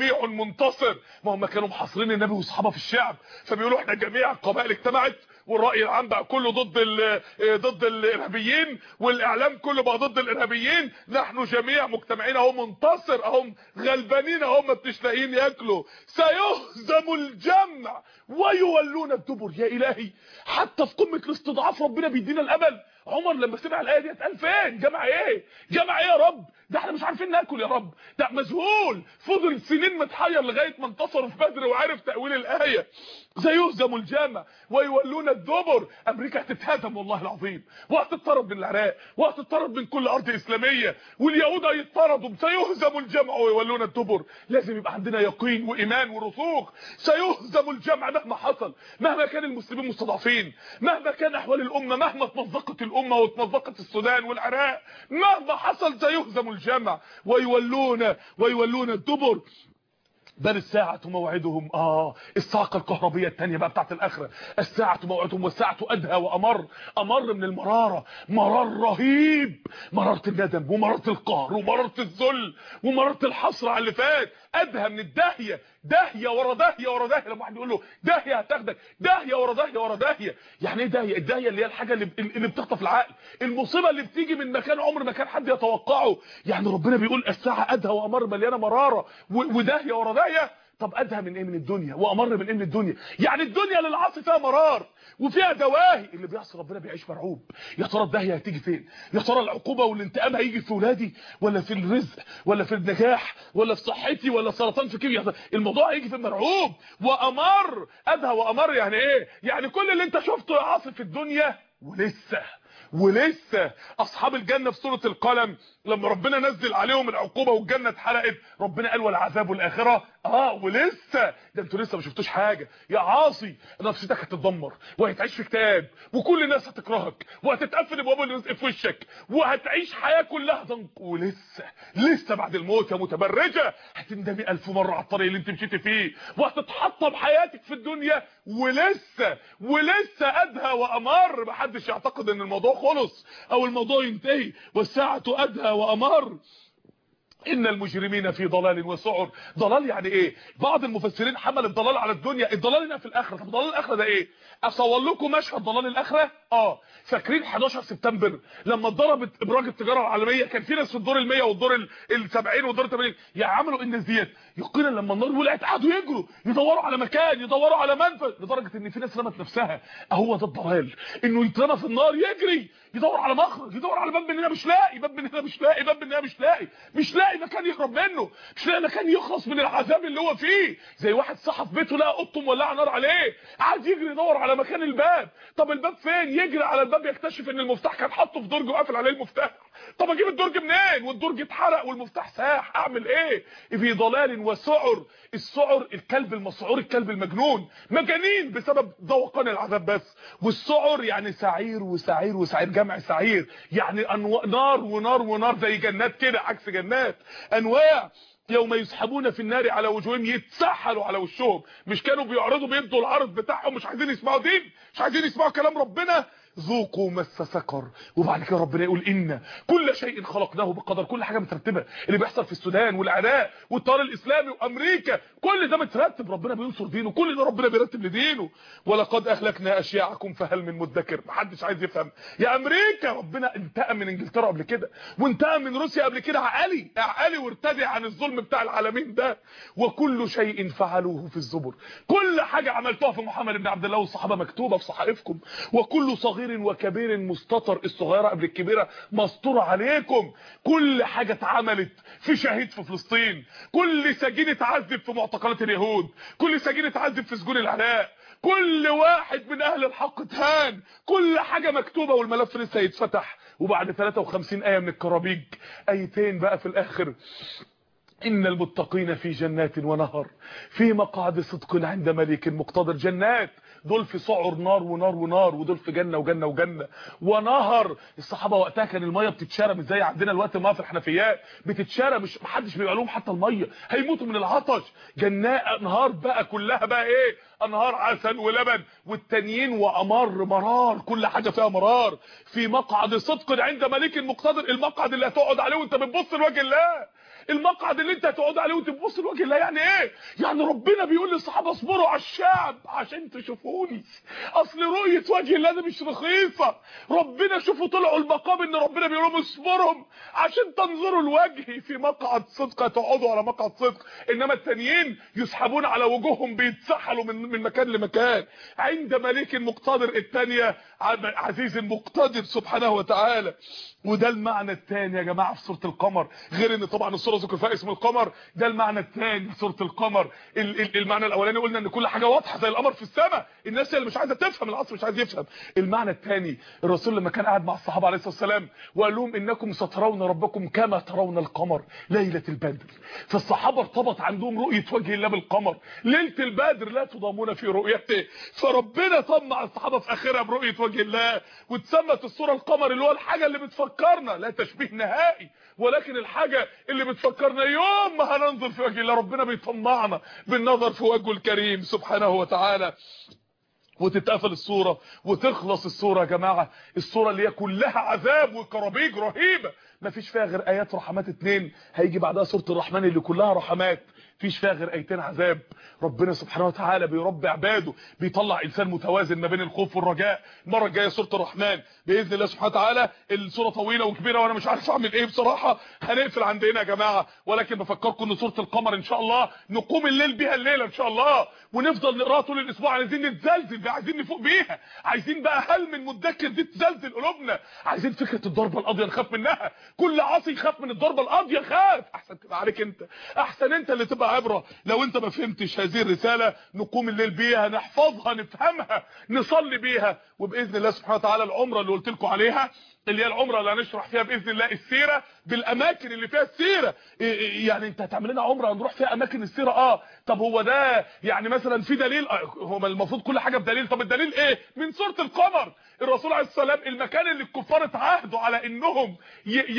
جميع منتصر. ما هم كانوا محاصرين النبي واصحابه في الشعب. فبيقولوا إحنا جميع القبائل اجتمعت والرأي العام بقى كله ضد ضد الإرهابيين والإعلام كله بقى ضد الإرهابيين. نحن جميع مجتمعين أهو منتصر اهم غلبانين اهم مش لاقيين ياكلوا. سيهزم الجمع ويولون الدبر. يا إلهي حتى في قمة الاستضعاف ربنا بيدينا الأمل. عمر لما سمع الآية دي قال فين؟ جمع إيه؟ جمع إيه يا رب؟ ده إحنا مش عارفين ناكل يا رب. ده مذهول. فضل سنين متحير لغاية ما انتصر في بدر وعرف تأويل الآية. سيهزم الجامع ويولون الدبر. أمريكا هتتهزم والله العظيم. وهتطرد من العراق. وهتطرد من كل أرض إسلامية. واليهود هيطردوا سيهزم الجمع ويولون الدبر. لازم يبقى عندنا يقين وإيمان ورسوخ. سيهزم الجمع مهما حصل. مهما كان المسلمين مستضعفين. مهما كان أحوال الأمة. مهما تمزقت الأمة وتمزقت السودان والعراق. مهما حصل؟ سيهزم الجمع ويولون ويولون الدبر. بل الساعة موعدهم آه الصاعقة الكهربية التانية بقى بتاعت الآخرة. الساعة موعدهم والساعة أدهى وأمر. أمر من المرارة. مرار رهيب. مرارة الندم ومرارة القهر ومرارة الذل ومرارة الحسرة على اللي فات. أدهى من الداهية. داهية ورا داهية ورا داهية. لما واحد يقول له داهية هتاخدك داهية ورا داهية ورا داهية. يعني إيه داهية؟ الداهية اللي هي الحاجة اللي, اللي بتخطف العقل. المصيبة اللي بتيجي من مكان عمر ما كان حد يتوقعه. يعني ربنا بيقول الساعة أدهى وأمر مليانة مرارة. وداهية ورا داهية. طب أدهى من إيه؟ من الدنيا وأمر من إيه؟ من الدنيا. يعني الدنيا للعاصي فيها مرار وفيها دواهي. اللي بيعصي ربنا بيعيش مرعوب. يا ترى الداهية هتيجي فين؟ يا ترى العقوبة والانتقام هيجي في ولادي ولا في الرزق ولا في النجاح ولا في صحتي ولا سرطان في كيمياء؟ الموضوع هيجي في مرعوب. وأمر أدهى وأمر يعني إيه؟ يعني كل اللي أنت شفته يا عاصي في الدنيا ولسه ولسه. أصحاب الجنة في سورة القلم لما ربنا نزل عليهم العقوبة والجنة اتحرقت ربنا قال والعذاب الآخرة؟ آه ولسه؟ ده أنتوا لسه ما شفتوش حاجة. يا عاصي نفسيتك هتتدمر وهتعيش في كتاب وكل الناس هتكرهك وهتتقفل ابواب الرزق في وشك وهتعيش حياة كلها ضنك. ولسه لسه بعد الموت يا متبرجة هتندمي ألف مرة على الطريق اللي انت مشيتي فيه وهتتحطم حياتك في الدنيا. ولسه ولسه أدهى وأمر. محدش يعتقد إن الموضوع خلص أو الموضوع ينتهي والساعة أدهى وأمر إن المجرمين في ضلال وسعر. ضلال يعني إيه؟ بعض المفسرين حمل الضلال على الدنيا. الضلال هنا في الآخرة. طب ضلال الآخرة ده إيه؟ أصور لكم مشهد ضلال الآخرة؟ آه. فاكرين 11 سبتمبر لما اتضربت إبراج التجارة العالمية؟ كان في ناس في الدور ال100 والدور ال70 والدور ال80 يعني عملوا الناس ديت يقينا لما النار ولعت قعدوا يجروا. يدوروا على مكان يدوروا على منفذ. لدرجة إن في ناس رمت نفسها. أهو ده الضلال. إنه يترمى في النار يجري. يدور على مخرج يدور على باب من هنا مش لاقي باب من هنا مش لاقي باب من هنا مش لاقي. مش لاقي مكان يهرب منه. مش لاقي مكان يخلص من العذاب اللي هو فيه. زي واحد صحى في بيته لقى قطة مولعة نار عليه. قعد يجري يدور على مكان الباب. طب الباب فين؟ يجري على الباب يكتشف إن المفتاح كان حاطه في درج وقافل عليه المفتاح. طب أجيب الدرج منين؟ والدرج اتحرق والمفتاح ساح اعمل إيه؟ في ضلال وسعر السعر الكلب المسعور الكلب المجنون مجانين بسبب ذوقان العذاب بس. والسعر يعني سعير وسعير وسعير جمع سعير. يعني. نار ونار ونار زي جنات كده عكس جنات. أنواع يوم يسحبون في النار على وجوههم يتسحلوا على وشهم. مش كانوا بيعرضوا بيدوا العرض بتاعهم مش عايزين يسمعوا دين مش عايزين يسمعوا كلام ربنا. ذوقوا مس سقر. وبعد كده ربنا يقول إن كل شيء خلقناه بقدر كل حاجة مترتبة. اللي بيحصل في السودان والعراق والطار الإسلامي وأمريكا كل ده مترتب. ربنا بينصر دينه كل ده ربنا بيرتب لدينه. ولقد أهلكنا أشياعكم فهل من مدكر؟ محدش عايز يفهم. يا أمريكا ربنا انتقم من إنجلترا قبل كده وانتقم من روسيا قبل كده. عقلي عقلي وارتدع عن الظلم بتاع العالمين ده. وكل شيء فعلوه في الزبر. كل حاجة عملتوها في محمد بن عبد الله والصحابة مكتوبة في صحائفكم. وكل صغير وكبير مستطر الصغيرة قبل الكبيرة مستوره عليكم. كل حاجة اتعملت في شهيد في فلسطين. كل سجين اتعذب في معتقلات اليهود. كل سجين اتعذب في سجون العراق. كل واحد من أهل الحق اتهان. كل حاجة مكتوبة والملف لسه يتفتح. وبعد 53 آية من الكرابيج آيتين بقى في الآخر. إن المتقين في جنات ونهر في مقعد صدق عند ملك مقتدر جنات. دول في سعر نار ونار ونار ودول في جنة وجنة وجنة. ونهر. الصحابة وقتها كان المية بتتشرب مش زي عندنا الوقت الميه في الحنفيات بتتشرب مش محدش بيبقى لهم حتى المية. هيموتوا من العطش جنات أنهار بقى كلها بقى إيه؟ أنهار عسل ولبن والتانيين وأمر مرار. كل حاجة فيها مرار. في مقعد صدق عند ملك مقتدر المقعد اللي هتقعد عليه وأنت بتبص لوجه الله. المقعد اللي انت هتقعد عليه وتبص لوجه الله يعني إيه؟ يعني ربنا بيقول للصحابة اصبروا على الشعب عشان تشوفوني. أصل رؤية وجه الله دي مش رخيصة. ربنا شوفوا طلعوا المقام إن ربنا بيقول لهم اصبرهم عشان تنظروا لوجهي في مقعد صدق تقعدوا على مقعد صدق. إنما التانيين يسحبون على وجوههم بيتسحلوا من من مكان لمكان. عند ملك مقتدر الثانية عزيز مقتدر سبحانه وتعالى. وده المعنى الثاني يا جماعة في سورة القمر. غير إن طبعا السوره ذكر فيها اسم القمر ده المعنى الثاني سورة القمر. المعنى الأولاني قلنا إن كل حاجة واضحة زي القمر في السماء. الناس اللي مش عايزة تفهم العصر مش عايز يفهم. المعنى الثاني الرسول لما كان قاعد مع الصحابة عليه الصلاة والسلام وقال لهم إنكم سترون ربكم كما ترون القمر ليلة البدر. فالصحابة ارتبط عندهم رؤية وجه الله بالقمر. ليلة البدر لا تضامون في رؤيته. فربنا طمع الصحابة في آخرها برؤية وجه الله واتسمت الصورة القمر اللي هو الحاجة اللي بتفكرنا. لا تشبيه نهائي. ولكن الحاجة اللي بتفكرنا يوم ما هننظر في وجه الله ربنا بيطمعنا بالنظر في وجهه الكريم سبحانه وتعالى. وتتقفل الصورة وتخلص الصورة يا جماعة. الصورة اللي هي كلها عذاب وكرابيج رهيبة. ما فيش فيها غير آيات رحمات اتنين. هيجي بعدها سورة الرحمن اللي كلها رحمات. فيش فيها غير أيتين عذاب. ربنا سبحانه وتعالى بيربي عباده بيطلع إنسان متوازن ما بين الخوف والرجاء. المرة الجاية سورة الرحمن. بإذن الله سبحانه وتعالى السورة طويلة وكبيرة وأنا مش عارف أعمل إيه بصراحة. هنقفل عند هنا يا جماعة. ولكن بفكركم إن سورة القمر إن شاء الله نقوم الليل بيها الليلة إن شاء الله. ونفضل نقرأها طول الأسبوع. عايزين نتزلزل عايزين نفوق بيها. عايزين بقى هل من مدكر دي تزلزل قلوبنا؟ عايزين فكرة الضربة القاضيه نخاف منها. كل عاصي يخاف من الضربة القاضيه خاف. أحسن تبقى عليك أنت. أحسن أنت اللي تبقى عبرة. لو انت ما فهمتش هذه الرسالة نقوم الليل بيها نحفظها نفهمها نصلي بيها. وبإذن الله سبحانه وتعالى العمرة اللي قلت لكم عليها اللي هي العمرة اللي هنشرح فيها بإذن الله السيرة بالأماكن اللي فيها السيرة. يعني أنت هتعمل لنا عمرة هنروح فيها أماكن السيرة؟ آه. طب هو ده يعني مثلا في دليل؟ هو المفروض كل حاجة بدليل. طب الدليل إيه؟ من سورة القمر. الرسول عليه والسلام المكان اللي الكفار اتعاهدوا على إنهم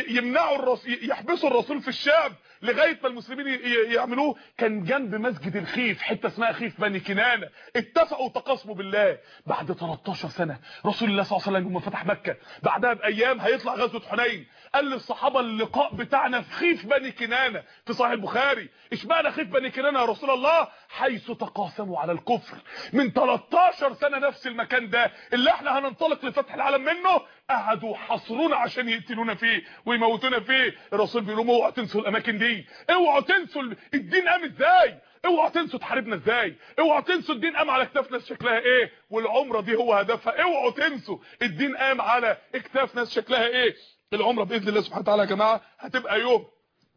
يمنعوا الرسول يحبسوا الرسول في الشعب لغاية ما المسلمين يعملوه كان جنب مسجد الخيف حتة اسمها خيف بني كنانة. اتفقوا وتقاسموا بالله. بعد 13 سنة رسول الله صلى الله عليه وسلم فتح مكة بعدها بأيام هيطلع غزوة حنين. قال للصحابة اللقاء بتاعنا في خيف بني كنانة في صحيح البخاري. إشمعنى خيف بني كنانة يا رسول الله؟ حيث تقاسموا على الكفر. من 13 سنة نفس المكان ده اللي إحنا هننطلق لفتح العالم منه قعدوا حصرونا عشان يقتلونا فيه ويموتونا فيه. الرسول بيقول لهم اوعوا تنسوا الأماكن دي. اوعوا تنسوا الدين قام إزاي؟ اوعوا تنسوا تحاربنا إزاي؟ اوعوا تنسوا الدين قام على اكتاف ناس شكلها إيه؟ والعمرة دي هو هدفها. اوعوا تنسوا الدين قام على اكتاف ناس شكلها إيه؟ العمرة بإذن الله سبحانه وتعالى يا جماعة هتبقى يوم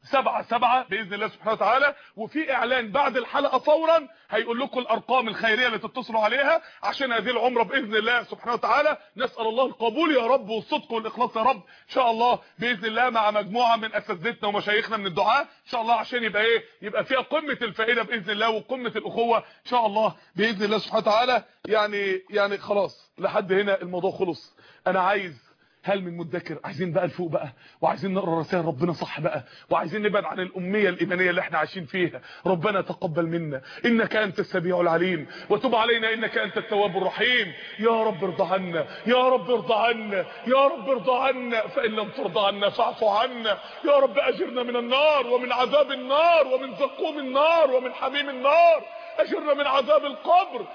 سبعة سبعة بإذن الله سبحانه وتعالى. وفي إعلان بعد الحلقة فورا هيقول لكم الأرقام الخيرية اللي تتصلوا عليها. عشان هذه العمرة بإذن الله سبحانه وتعالى نسأل الله القبول. يا رب والصدق والإخلاص يا رب. إن شاء الله بإذن الله مع مجموعة من أساتذتنا ومشايخنا من الدعاء. إن شاء الله عشان يبقى إيه؟ يبقى فيها قمة الفائدة بإذن الله وقمة الأخوة. إن شاء الله بإذن الله سبحانه وتعالى. يعني يعني خلاص لحد هنا الموضوع خلص. أنا عايز هل من مدكر؟ عايزين بقى نفوق بقى وعايزين نقرأ رسائل ربنا صح بقى وعايزين نبعد عن الأمية الإيمانية اللي إحنا عايشين فيها. ربنا تقبل منا. إنك أنت السميع العليم. وتب علينا إنك أنت التواب الرحيم. يا رب ارضى عنا يا رب ارضى عنا يا رب ارضى عنا. فإن لم ترضى عنا فاعف عنا. يا رب أجرنا من النار ومن عذاب النار ومن زقوم النار ومن حميم النار. أجرنا من عذاب القبر.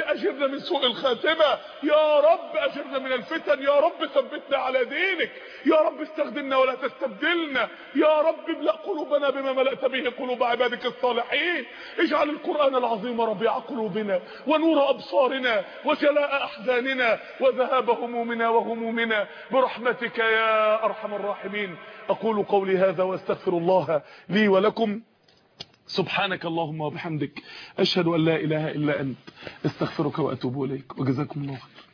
أجرنا من سوء الخاتمة. يا رب أجرنا من الفتن. يا رب ثبتنا على دينك. يا رب استخدمنا ولا تستبدلنا. يا رب املأ قلوبنا بما ملأت به قلوب عبادك الصالحين. اجعل القرآن العظيم ربيع قلوبنا ونور أبصارنا وجلاء أحزاننا وذهاب همومنا وغمومنا برحمتك يا أرحم الراحمين. أقول قولي هذا وأستغفر الله لي ولكم. سبحانك اللهم وبحمدك أشهد أن لا إله إلا أنت أستغفرك وأتوب إليك وجزاكم الله خير.